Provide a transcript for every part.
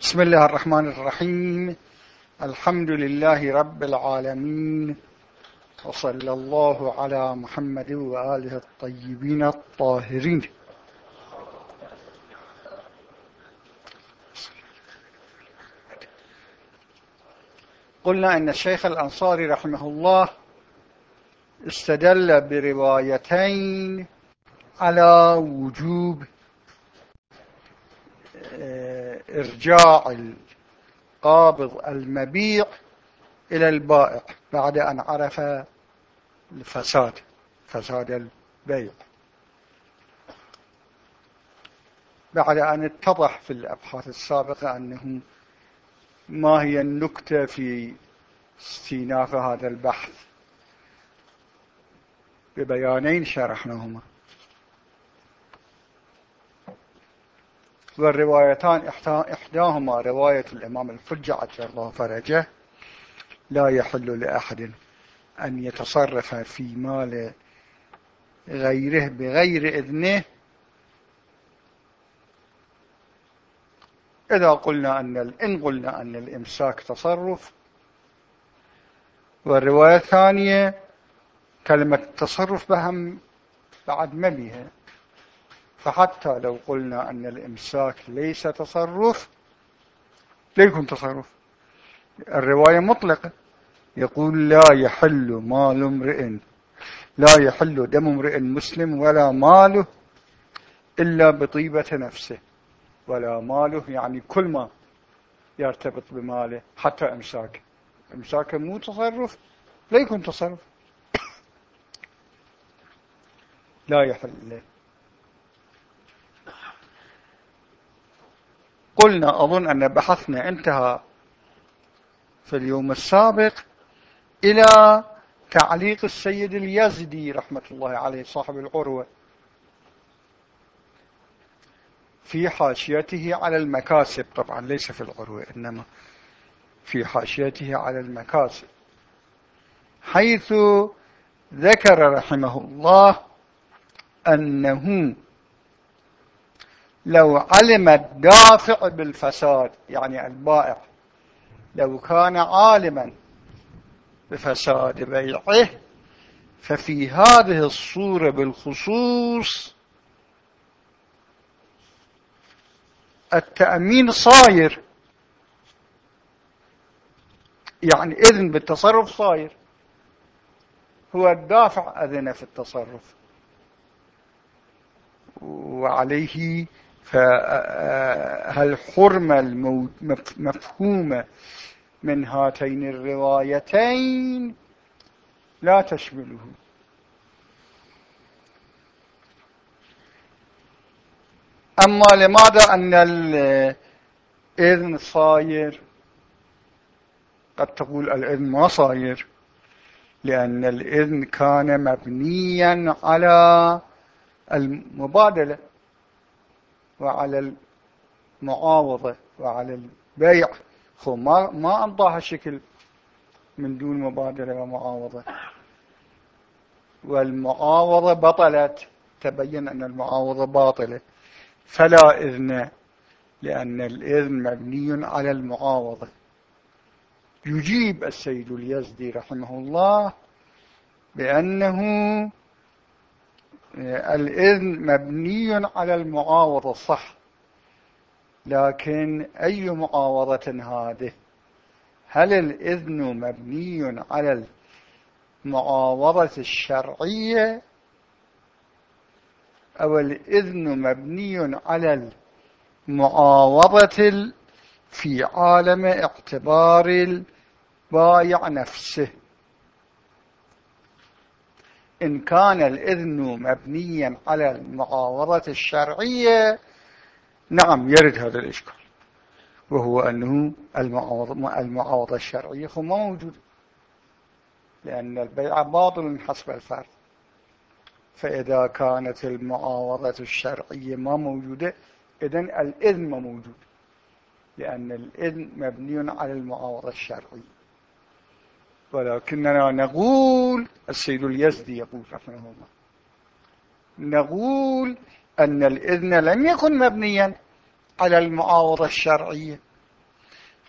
بسم الله الرحمن الرحيم. الحمد لله رب العالمين. وصلى الله على محمد وآله الطيبين الطاهرين. قلنا أن الشيخ الأنصاري رحمه الله استدل بروايتين على وجوب إرجاع القابض المبيع إلى البائع بعد أن عرف الفساد فساد البيع. بعد أن اتضح في الأبحاث السابقة أنه ما هي النكتة في استيناف هذا البحث ببيانين شرحناهما. والروايتان إحداهما رواية الإمام الفجة عجل الله فرجه. لا يحل لأحد أن يتصرف في مال غيره بغير إذنه. إذا قلنا أن إن قلنا أن الإمساك تصرف. والرواية الثانية كلمة التصرف بهم بعد ما بها فحتى لو قلنا أن الإمساك ليس تصرف لا يكون تصرف. الرواية مطلقة. يقول لا يحل مال امرئ لا يحل دم امرئ مسلم ولا ماله إلا بطيبة نفسه. ولا ماله يعني كل ما يرتبط بماله حتى امساك امساك مو تصرف لا يكون تصرف. لا يحل. له قلنا أظن أن بحثنا انتهى في اليوم السابق إلى تعليق السيد اليزدي رحمة الله عليه صاحب العروة في حاشيته على المكاسب. طبعا ليس في العروة إنما في حاشيته على المكاسب. حيث ذكر رحمه الله أنه لو علم الدافع بالفساد يعني البائع لو كان عالما بفساد بيعه ففي هذه الصورة بالخصوص التأمين صاير. يعني إذن بالتصرف صاير. هو الدافع أذن في التصرف. وعليه فالحرمة المفهومة من هاتين الروايتين لا تشمله. أما لماذا أن الإذن صاير؟ قد تقول الإذن ما صاير لأن الإذن كان مبنيا على المبادلة. وعلى المعاوضة وعلى البيع. خو ما ما أنطاها شكل من دون مبادلة ومعاوضة. والمعاوضة بطلت تبين أن المعاوضة باطلة. فلا إذن لأن الإذن مبني على المعاوضة. يجيب السيد اليزدي رحمه الله بأنه الإذن مبني على المعاوضة صح. لكن أي معاوضة هذه؟ هل الإذن مبني على المعاوضة الشرعية؟ أو الإذن مبني على المعاوضة في عالم اعتبار البايع نفسه؟ إن كان الإذن مبنيا على المعاوضة الشرعية نعم يرد هذا الإشكال. وهو أنه المعاوضة, الشرعية ما موجود لأن البيع باطل حسب الفرد. فإذا كانت المعاوضة الشرعية ما موجودة إذن الإذن ما موجود. لأن الإذن مبني على المعاوضة الشرعية. ولكننا نقول السيد اليزدي يقول رحمه الله. نقول أن الإذن لم يكن مبنيا على المعاوضة الشرعية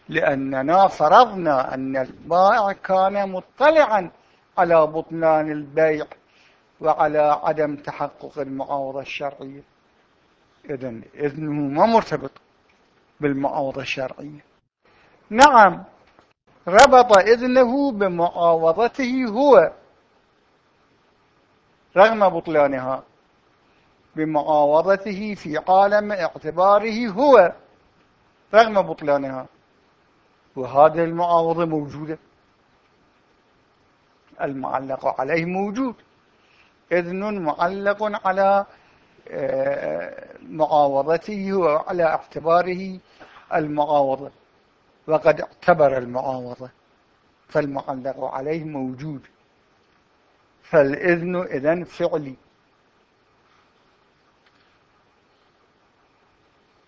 لأننا فرضنا أن البائع كان مطلعا على بطلان البيع وعلى عدم تحقق المعاوضة الشرعية. إذن إذنه ما مرتبط بالمعاوضة الشرعية. نعم ربط إذنه بمعاوضته هو. رغم بطلانها. بمعاوضته في عالم اعتباره هو. رغم بطلانها. وهذه المعاوضة موجودة. المعلق عليه موجود. إذن معلق على آه، معاوضته وعلى اعتباره المعاوضة. وقد اعتبر المعاوضة فالمعلق عليه موجود. فالإذن إذن فعلي.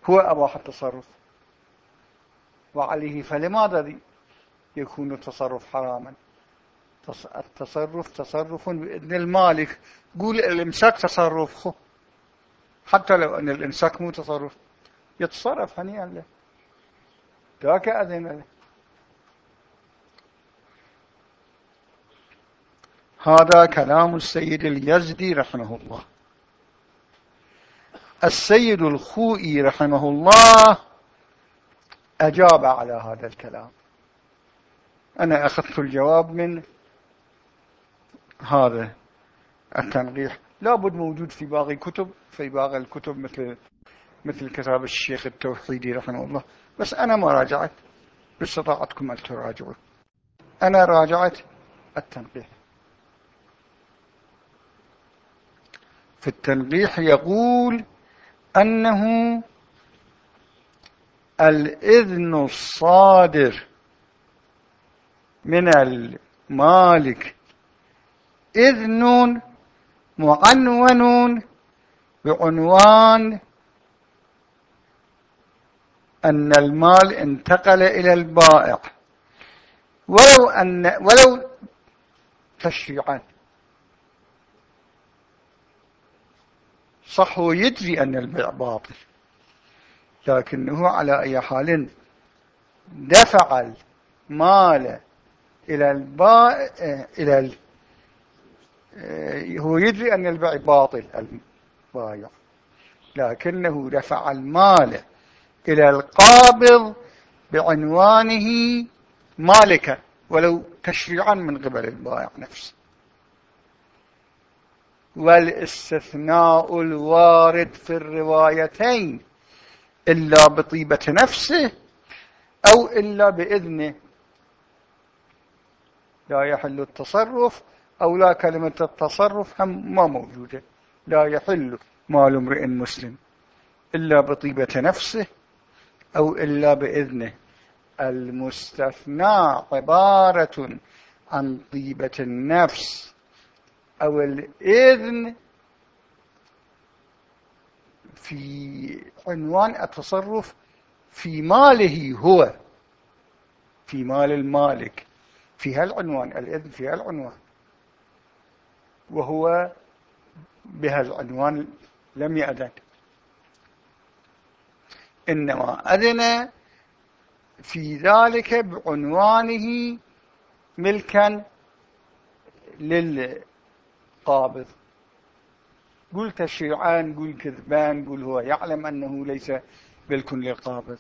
هو أباح التصرف. وعليه فلماذا يكون التصرف حراما؟ التصرف تصرف بإذن المالك. قول الإمساك تصرف حتى لو أن الإمساك مو تصرف. يتصرف هنيئا له. ذاك أذن له هذا كلام السيد اليزدي رحمه الله. السيد الخوئي رحمه الله أجاب على هذا الكلام. أنا أخذت الجواب من هذا التنقيح. لابد موجود في باقي كتب في باقي الكتب مثل مثل كتاب الشيخ التوحيدي رحمه الله. بس أنا ما راجعت. باستطاعتكم أن تراجعوا. أنا راجعت التنقيح في التنقيح يقول أنه الإذن الصادر من المالك إذن معنون بعنوان أن المال انتقل إلى البائع. ولو أن ولو تشريعا صح هو يدري أن البيع باطل لكنه على أي حال دفع المال إلى البائع إلى ال... هو يدري أن البيع باطل البائع. لكنه دفع المال إلى القابض بعنوانه مالكا ولو تشريعا من قبل البائع نفسه. والاستثناء الوارد في الروايتين إلا بطيبة نفسه أو إلا بإذنه. لا يحل التصرف أو لا كلمة التصرف هم ما موجودة. لا يحل مال امرئ مسلم إلا بطيبة نفسه أو إلا بإذنه. المستثنى عبارة عن طيبة النفس أو الإذن في عنوان التصرف في ماله هو في مال المالك. في هالعنوان الإذن في هالعنوان. وهو بهالعنوان لم يأذن. إنما أذن في ذلك بعنوانه ملكا للقابض. قل تشريعان قل كذبان قل هو يعلم أنه ليس ملك للقابض.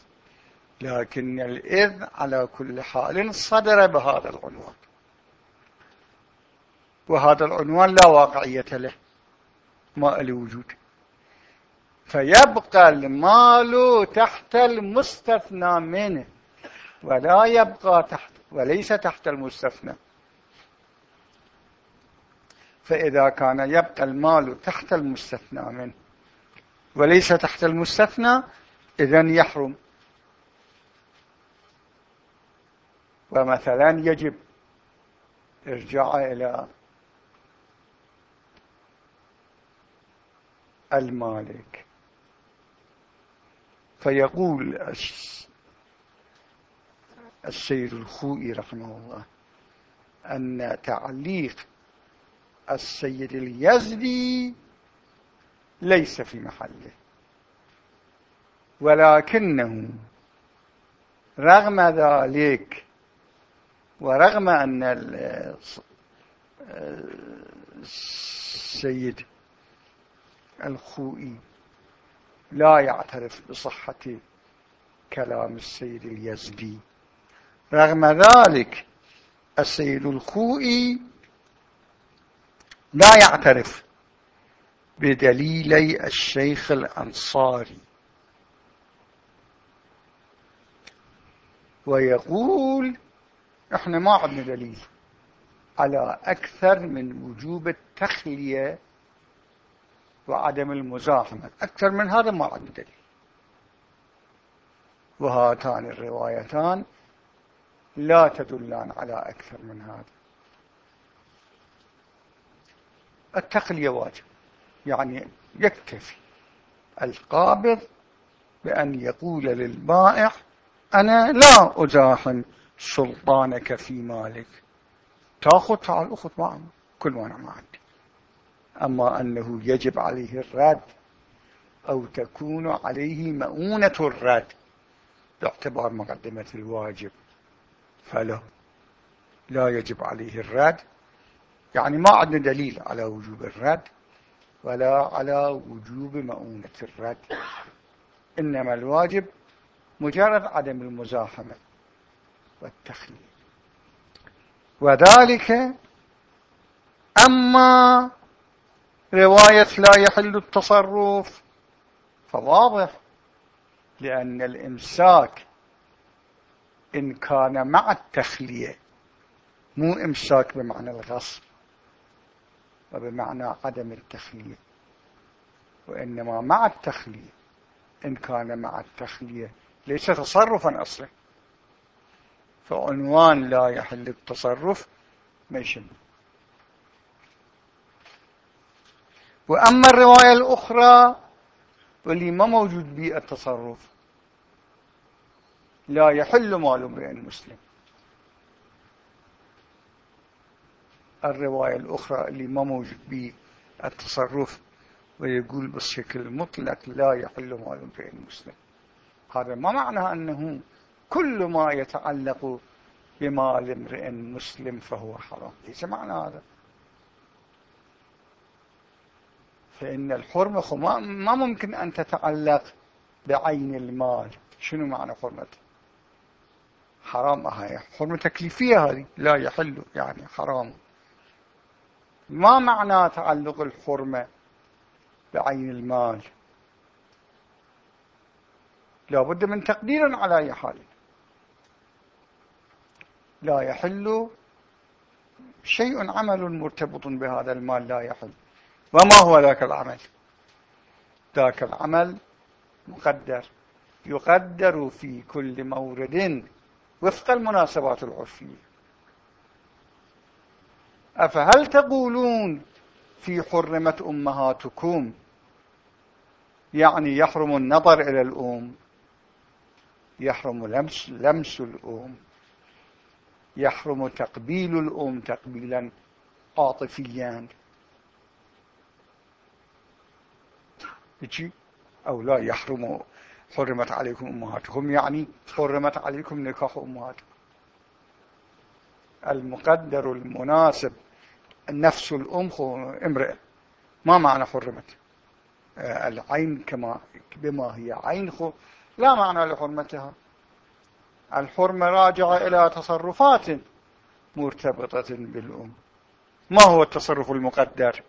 لكن الإذن على كل حال صدر بهذا العنوان. وهذا العنوان لا واقعية له ما له وجود. فيبقى المال تحت المستثنى منه ولا يبقى تحت وليس تحت المستثنى. فإذا كان يبقى المال تحت المستثنى منه وليس تحت المستثنى إذن يحرم. ومثلا يجب إرجاع إلى المالك. فيقول السيد الخوئي رحمه الله أن تعليق السيد اليزدي ليس في محله ولكنه رغم ذلك ورغم أن السيد الخوئي لا يعترف بصحة كلام السيد اليزدي. رغم ذلك السيد الخوئي لا يعترف بدليلي الشيخ الأنصاري. ويقول إحنا ما عندنا دليل على أكثر من وجوب التخلية وعدم المزاحمة. أكثر من هذا ما عندنا دليل. وهاتان الروايتان لا تدلان على أكثر من هذا. التقلية واجب. يعني يكتفي القابض بأن يقول للبائع أنا لا أزاحم سلطانك في مالك. تأخذ تعال أخذ معه. كل ما أنا ما عندي أما أنه يجب عليه الرد أو تكون عليه مؤونة الرد باعتبار مقدمة الواجب. فلا لا يجب عليه الرد. يعني ما عندنا دليل على وجوب الرد ولا على وجوب مؤونة الرد. إنما الواجب مجرد عدم المزاحمة والتخليل. وذلك أما رواية لا يحل التصرف. فواضح. لأن الإمساك إن كان مع التخلية مو إمساك بمعنى الغصب وبمعنى عدم التخلية. وإنما مع التخلية إن كان مع التخلية ليس تصرفا أصلا. فعنوان لا يحل التصرف ما يشم وأما الرواية الأخرى واللي ما موجود بي التصرف لا يحل مال امرئ مسلم. الرواية الأخرى اللي ما موجود به التصرف ويقول بشكل مطلق لا يحل مال امرئ مسلم. هذا ما معنى أنه كل ما يتعلق بمال امرئ مسلم فهو حرام. ليس معنى هذا. فإن الحرمة ما ممكن أن تتعلق بعين المال. شنو معنى حرمته حرام هاي. حرمة تكليفية هذه. لا يحل يعني حرام. ما معنى تعلق الحرمة بعين المال؟ لا بد من تقدير على أي حال. لا يحل شيء عمل مرتبط بهذا المال لا يحل. وما هو ذاك العمل؟ ذاك العمل مقدر يقدر في كل مورد وفق المناسبات العرفية. أفهل تقولون في حرمت أمهاتكم؟ يعني يحرم النظر إلى الأم يحرم لمس, لمس الأم يحرم تقبيل الأم تقبيلا عاطفيا. أو لا يحرم حرمت عليكم أمهاتكم يعني حرمت عليكم نكاح أمهاتكم المقدر المناسب نفس الأم امرئ ما معنى حرمت العين كما بما هي عين لا معنى لحرمتها الحرمة راجعة إلى تصرفات مرتبطة بالأم ما هو التصرف المقدر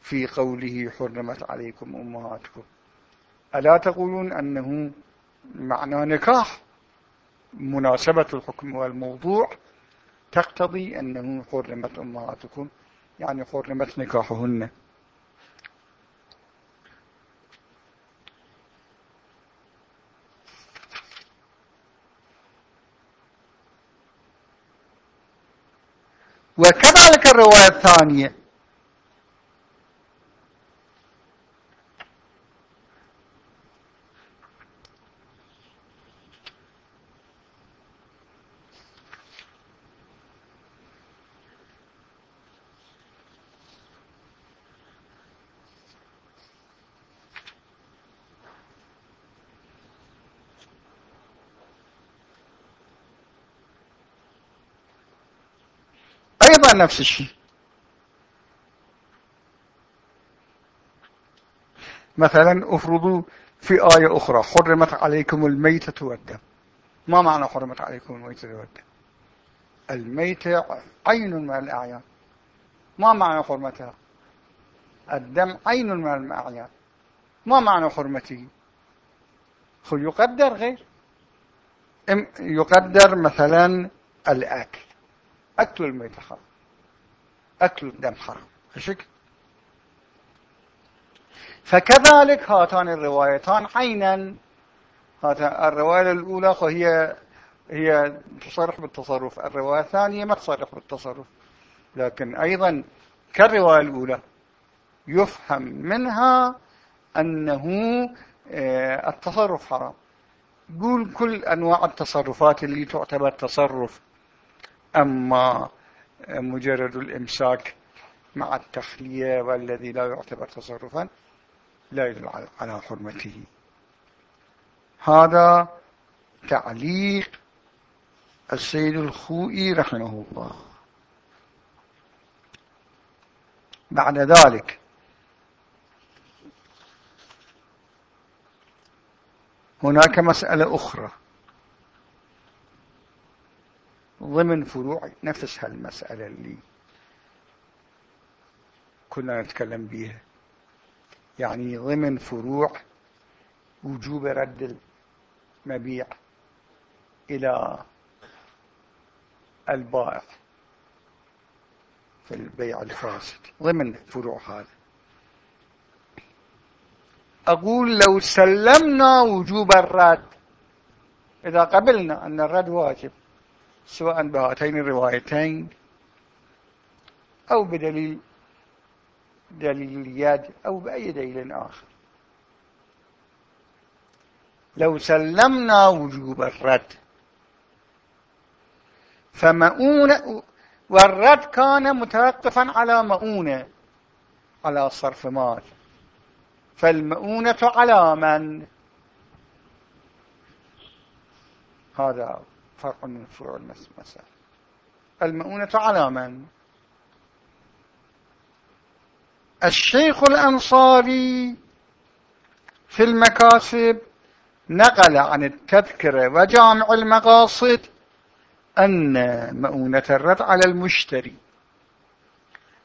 في قوله حرمت عليكم أمهاتكم. ألا تقولون أنه معنى نكاح مناسبة الحكم والموضوع تقتضي أنه حرمت أمهاتكم يعني حرمت نكاحهن. وكذلك الرواية الثانية نفس الشيء. مثلا افرضوا في آية أخرى حرمت عليكم الميتة والدم. ما معنى حرمت عليكم الميتة والدم؟ الميتة عين من الأعيان. ما معنى حرمتها؟ الدم عين من الأعيان. ما معنى حرمته؟ خل يقدر غير؟ يقدر مثلا الأكل. أكل الميت حرام أكل الدم حرام. هشك فكذلك هاتان الروايتان عينا. الرواية الأولى هي هي تصرح بالتصرف. الرواية الثانية ما تصرح بالتصرف. لكن أيضا كالرواية الأولى يفهم منها أنه آه، التصرف حرام. قول كل أنواع التصرفات اللي تعتبر تصرف. أما مجرد الإمساك مع التخلية والذي لا يعتبر تصرفا لا يدل على حرمته. هذا تعليق السيد الخوئي رحمه الله. بعد ذلك هناك مسألة أخرى. ضمن فروع نفس هالمسألة اللي كنا نتكلم بها يعني ضمن فروع وجوب رد المبيع إلى البائع في البيع الفاسد. ضمن فروع هذا. أقول لو سلمنا وجوب الرد. إذا قبلنا أن الرد واجب سواء بهاتين الروايتين أو بدليل دليل اليد أو بأي دليل آخر. لو سلمنا وجوب الرد فمؤونة والرد كان متوقفا على مؤونة على صرف مال. فالمؤونة على من؟ هذا فرق من فروع المسألة. المؤونة على من؟ الشيخ الأنصاري في المكاسب نقل عن التذكرة وجامع المقاصد أن مؤونة الرد على المشتري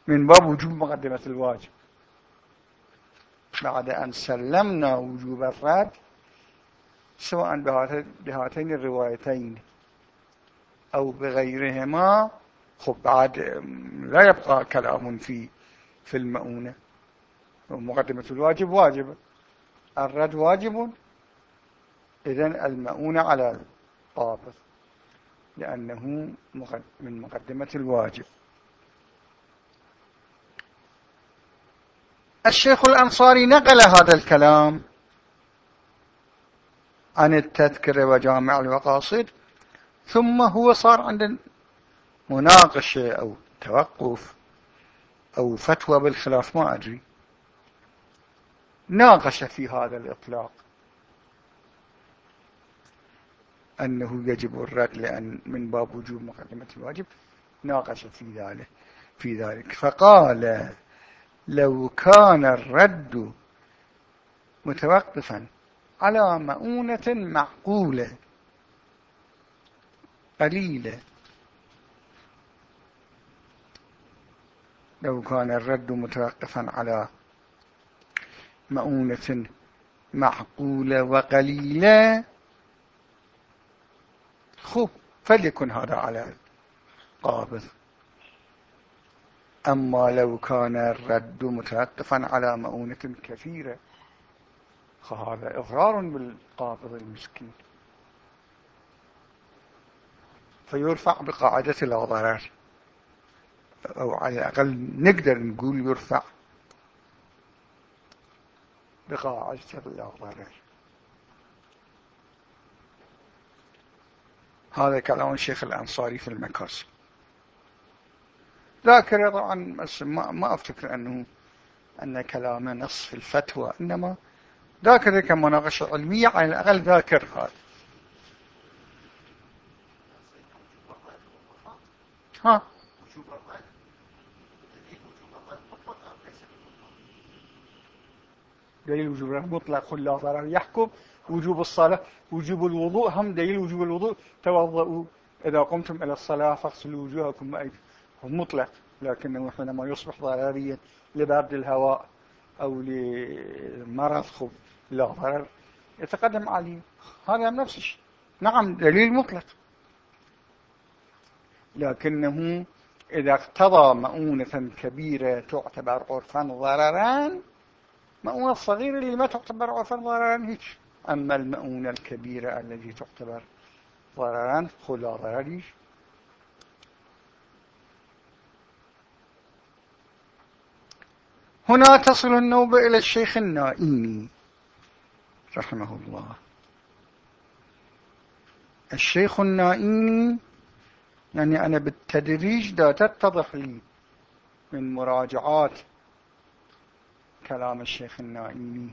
من باب وجوب مقدمة الواجب. بعد أن سلمنا وجوب الرد سواء بهاتين الروايتين أو بغيرهما خب بعد لا يبقى كلام في في المؤونة. مقدمة الواجب واجب. الرد واجب. إذن المؤونة على القابض لأنه من مقدمة الواجب. الشيخ الأنصاري نقل هذا الكلام عن التذكرة وجامع الوقاصد. ثم هو صار عند مناقشة أو توقف أو فتوى بالخلاف ما أدري. ناقش في هذا الإطلاق أنه يجب الرد لأن من باب وجوب مقدمة الواجب ناقش في ذلك في ذلك. فقال لو كان الرد متوقفا على مؤونة معقولة قليلة. لو كان الرد متوقفا على مؤونة معقولة وقليلة خب فليكن هذا على القابض أما لو كان الرد متوقفا على مؤونة كثيرة فهذا إضرار بالقابض المسكين. فيرفع بقاعدة لا ضرر أو على الأقل نقدر نقول يرفع بقاعدة لا ضرر هذا كلام الشيخ الأنصاري في المكاسب ذاكر طبعا بس ما, ما أفتكر أنه أن كلامه نص في الفتوى إنما ذاكر كمناقشة علمية على الأقل ذاكر هذا. ها. دليل وجوب الرد مطلق أم ليس دليل وجوب مطلق لا ضرر يحكم. وجوب الصلاة وجوب الوضوء هم دليل وجوب الوضوء. توضؤوا إذا قمتم إلى الصلاة فاغسلوا وجوهكم وأيديكم مطلق لكنه حينما يصبح ضرريا لبرد الهواء أو لمرض خب لا ضرر. يتقدم عليه. هذا نفس الشيء. نعم دليل مطلق. لكنه إذا اقتضى مؤونة كبيرة تعتبر عرفا ضررا مؤونة صغيرة اللي ما تعتبر عرفا ضررا هيك. أما المؤونة الكبيرة التي تعتبر ضررا خلا ضرريش هنا تصل النوبة إلى الشيخ النائمي رحمه الله. الشيخ النائمي يعني أنا بالتدريج دا تتضح لي من مراجعات كلام الشيخ النائمي.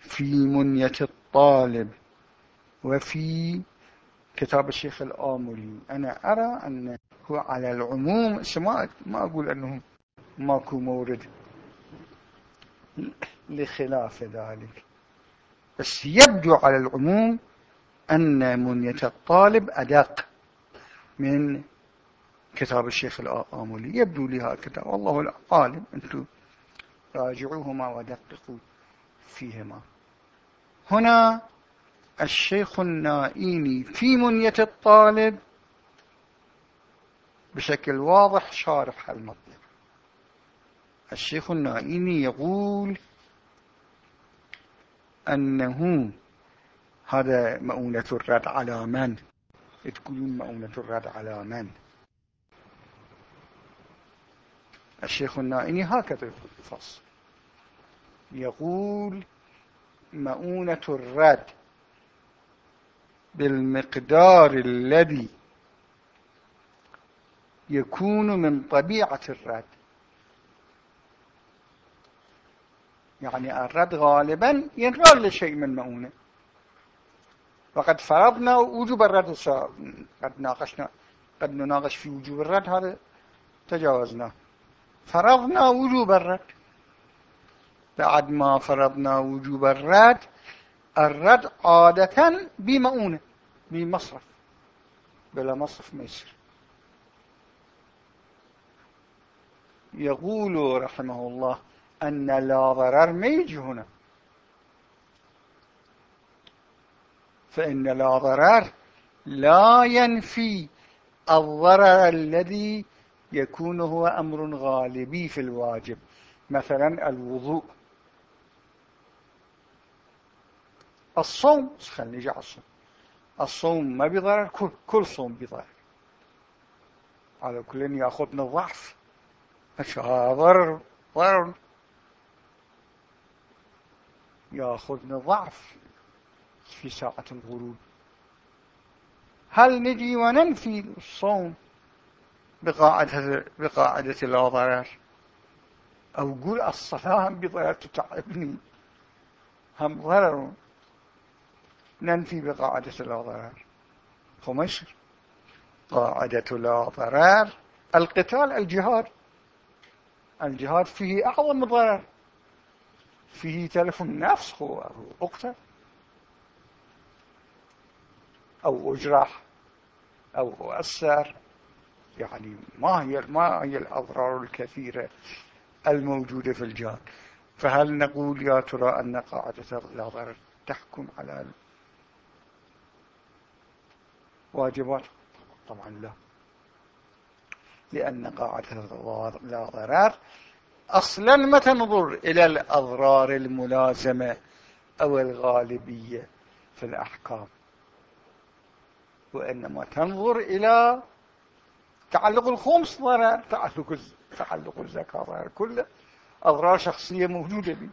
في منية الطالب وفي كتاب الشيخ الآملي أنا أرى أنه على العموم ما أقول أنه ماكو مورد لخلاف ذلك. بس يبدو على العموم أن منية الطالب أدق. من كتاب الشيخ الآملي يبدو لي هكذا. والله العالم أنتم راجعوهما ودققوا فيهما. هنا الشيخ النائيني في منية الطالب بشكل واضح شارح المطلب. الشيخ النائيني يقول أنه هذا مؤونة الرد على من؟ تقولون مؤونة الرد على من؟ الشيخ النائني هكذا الفصل يقول مؤونة الرد بالمقدار الذي يكون من طبيعة الرد. يعني الرد غالبا ينرد لشيء من مؤونة. وقد فرضنا وجوب الرد قد ناقشنا قد نناقش في وجوب الرد هذا تجاوزنا. فرضنا وجوب الرد. بعد ما فرضنا وجوب الرد الرد عادة بمؤونة بمصرف. بلا مصرف ما يصير. يقول رحمه الله أن لا ضرر ما يجي هنا. فإن لا ضرر لا ينفي الضرر الذي يكون هو أمر غالبي في الواجب. مثلا الوضوء. الصوم خلينا نجي على الصوم. الصوم ما بضرر كل, كل صوم بضرر على كل يأخذنا الضعف. ضرر ضرر. يأخذنا ضعف في ساعة الغروب. هل نجي وننفي الصوم بقاعدة, بقاعدة لا ضرر أو قول الصلاة بضرر تتعبني هم ضرر. ننفي بقاعدة لا ضرر خمسر قاعدة لا ضرر القتال الجهاد. الجهاد فيه أعظم ضرر. فيه تلف النفس هو أقتل أو أجرح أو أؤثر يعني ما هي ما هي الأضرار الكثيرة الموجودة في الجهاد. فهل نقول يا ترى أن قاعدة ضرر تحكم على الواجبات طبعا لا. لأن قاعدة لا ضرر أصلا ما تنظر إلى الأضرار الملازمة أو الغالبية في الأحكام؟ وإنما تنظر إلى تعلق الخمس ضرر تعلق تعلق الزكاة ضرر كل أضرار شخصية موجودة بي.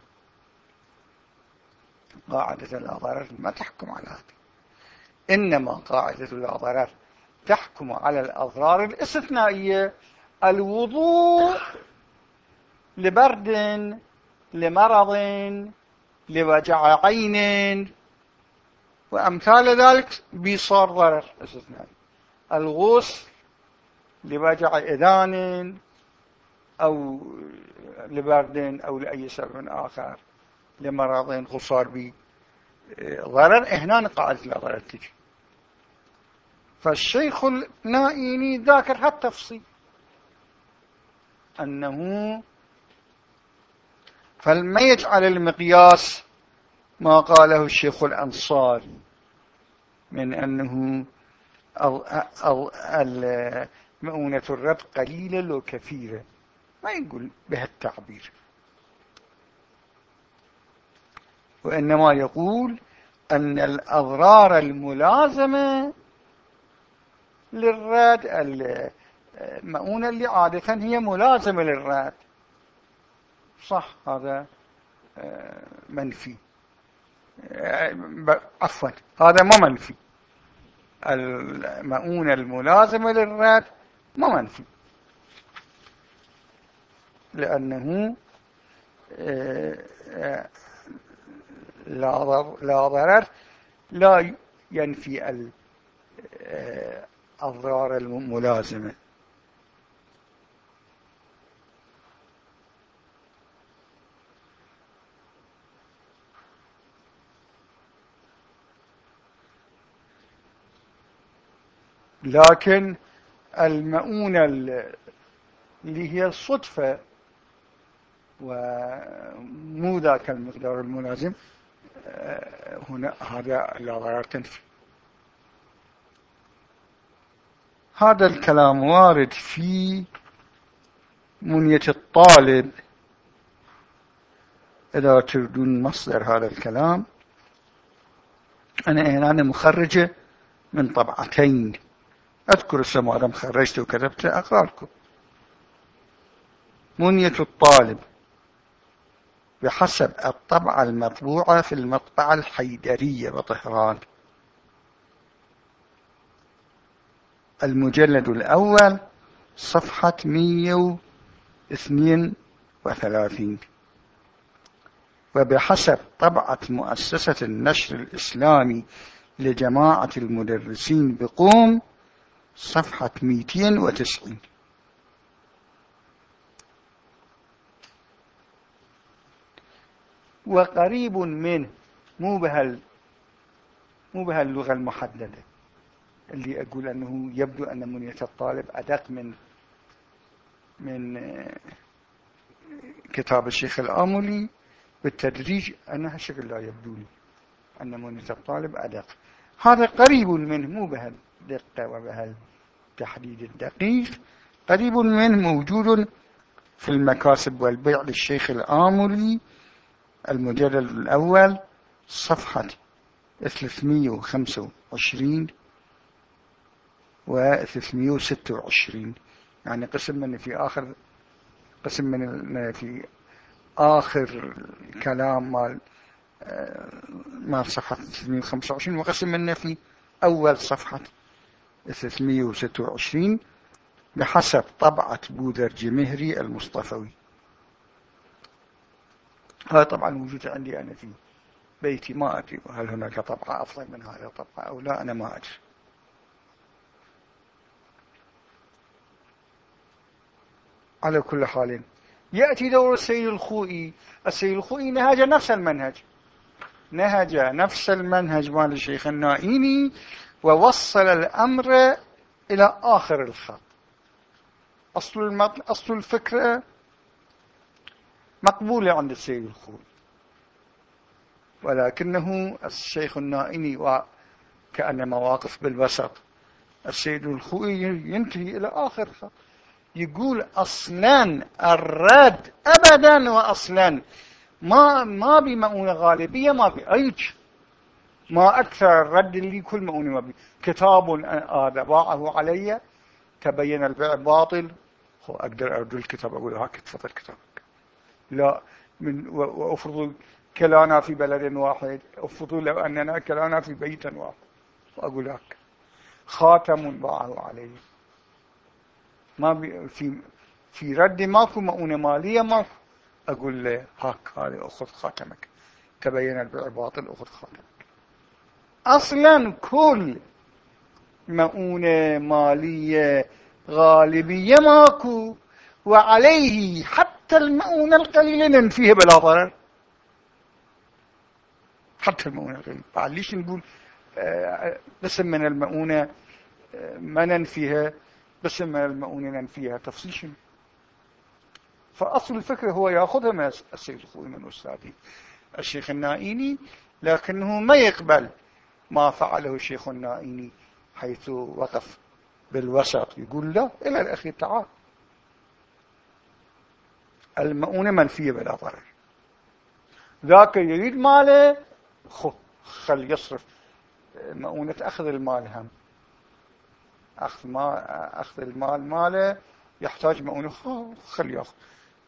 قاعدة لا ضرر ما تحكم على هذا إنما قاعدة لا ضرر تحكم على الأضرار الاستثنائية الوضوء لبرد لمرض لوجع عين وأمثال ذلك بيصار ضرر. استثنائي الغوص لوجع إذان أو لبرد أو لأي سبب آخر لمرض خصار بي ضرر. هنا قاعدة لا ضرر تجي. فالشيخ النائيني ذاكر حتى تفصيل أنه فلما يجعل المقياس ما قاله الشيخ الأنصاري من أنه مؤونة الرب قليلة وكثيرة ما يقول بهالتعبير. وإنما يقول أن الأضرار الملازمة للرد المؤونة اللي عادة هي ملازمة للرد. صح هذا آه، منفي. عفوا هذا ما منفي. المؤونة الملازمة للرد ما منفي. لأنه آه، لا ضرر لا ينفي الأضرار الملازمة. لكن المؤونة اللي هي الصدفة ومو ذاك المقدار الملازم آه، هنا هذا لا ضرر تنفي. هذا الكلام وارد في منية الطالب. إذا تردون مصدر هذا الكلام أنا هنا مخرجة من طبعتين. أذكر اسم هذا مخرجته وكتبته أقرأ لكم منية الطالب. بحسب الطبعة المطبوعة في المطبعة الحيدرية بطهران. المجلد الأول صفحة 132 وبحسب طبعة مؤسسة النشر الإسلامي لجماعة المدرسين بقوم صفحة 290 وقريب منه مو بهال مو بهاللغة المحددة اللي أقول أنه يبدو أن منية الطالب أدق من من كتاب الشيخ الآملي بالتدريج أنها شكل لا يبدو لي أن منية الطالب أدق. هذا قريب منه مو بهالدقة وبهالتحديد الدقيق. قريب منه موجود في المكاسب والبيع للشيخ الآملي المجلد الأول صفحة 325 و 326 يعني قسم من في آخر قسم من في آخر كلام مال مال صفحة 325 وقسم منه في أول صفحة. 326 بحسب طبعة بوذر جمهري المصطفوي. هذا طبعا موجود عندي أنا في بيتي ما أدري هل هناك طبعة أفضل من هذه الطبعة أو لا أنا ما أدري. على كل حال يأتي دور السيد الخوئي. السيد الخوئي نهج نفس المنهج. نهج نفس المنهج مال الشيخ النائيني ووصل الأمر إلى آخر الخط. أصل, المطل... أصل الفكرة مقبولة عند السيد الخوئي ولكنه الشيخ النائني وكأن مواقف بالبسط السيد الخوئي ينتهي إلى آخر خط. يقول أصلا الرد أبدا وأصلا. ما ما بمؤونة غالبية ما بأيش ما أكثر الرد اللي كل ما بي كتاب هذا باعه علي تبين البيع باطل هو أقدر أرد الكتاب أقول هاك تفضل كتابك. لا من وأفرض كلانا في بلد واحد أفرض لو أننا كلانا في بيت واحد وأقول هاك خاتم باعه علي. ما في في رد ماكو مؤونة مالية ماكو. أقول له هاك هذه أخذ خاتمك. تبين البيع باطل أخذ خاتمك. أصلا كل مؤونة مالية غالبية ماكو وعليه حتى المؤونة القليلة ننفيه بلا ضرر. حتى المؤونة الغير بعد ليش نقول قسم من المؤونة ما ننفيها قسم من المؤونة ننفيها تفصيل شنو فأصل الفكرة هو يأخذها من السيد الخوي من أستاذي الشيخ النائيني لكنه ما يقبل ما فعله الشيخ النائيني حيث وقف بالوسط. يقول لا إلى الأخير تعال. المؤونة منفية بلا ضرر. ذاك يريد ماله خل يصرف. مؤونة أخذ المال هم. أخذ, ما أخذ المال ماله يحتاج مؤونة خل يأخذ.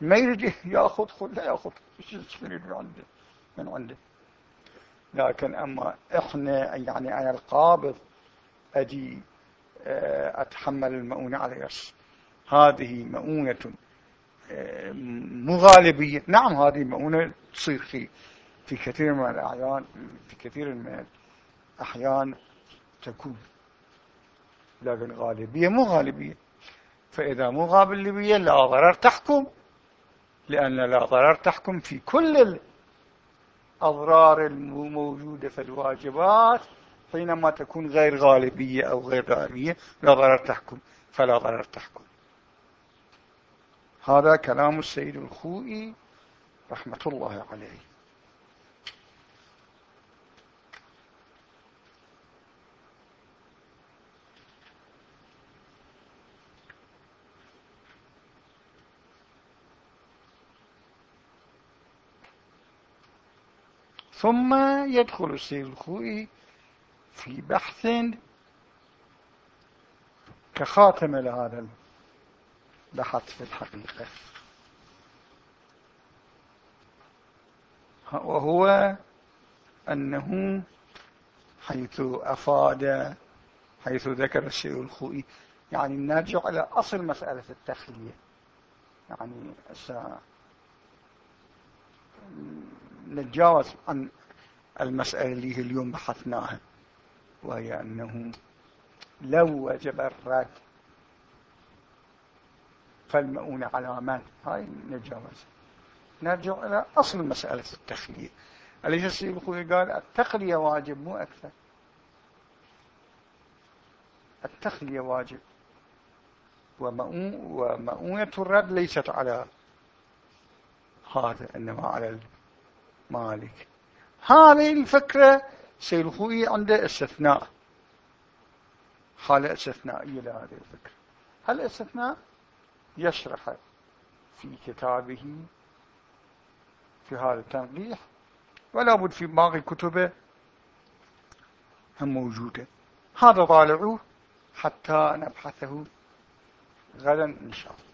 ما يريد يأخذ خل لا يأخذ. إيش يريد من عنده؟ من عنده. لكن أما إحنا يعني أنا القابض أجي آه، أتحمل المؤونة على يس. هذه مؤونة آه، مغالبية. نعم هذه مؤونة تصير في في كثير من الأعيان في كثير من الأحيان تكون. لكن غالبية مو غالبية فإذا مو غالبية لا ضرر تحكم لأن لا ضرر تحكم في كل الأضرار الموجودة في الواجبات حينما تكون غير غالبية أو غير غالبية لا ضرر تحكم فلا ضرر تحكم. هذا كلام السيد الخوئي رحمة الله عليه. ثم يدخل السيد الخوئي في بحث كخاتم لهذا البحث في الحقيقة. وهو أنه حيث أفاد حيث ذكر السيد الخوئي يعني نرجع إلى أصل مسألة التخلية. يعني نتجاوز عن المسألة اللي اليوم بحثناها وهي أنه لو وجب الرد فالمؤونة على من هاي نتجاوز نرجع إلى أصل مسألة التخلية. أليس السيد الخوي قال التخلية واجب مو أكثر. التخلية واجب. ومؤونة الرد ليست على هذا إنما على المالك هذه الفكرة سيد الخوي عنده استثناء. حالة استثنائية لهذه الفكرة؟ هل الاستثناء يشرح في كتابه في هذا التنقيح. ولا بد في باقي كتبه هم موجودة. هذا طالعوه حتى نبحثه غدا إن شاء الله.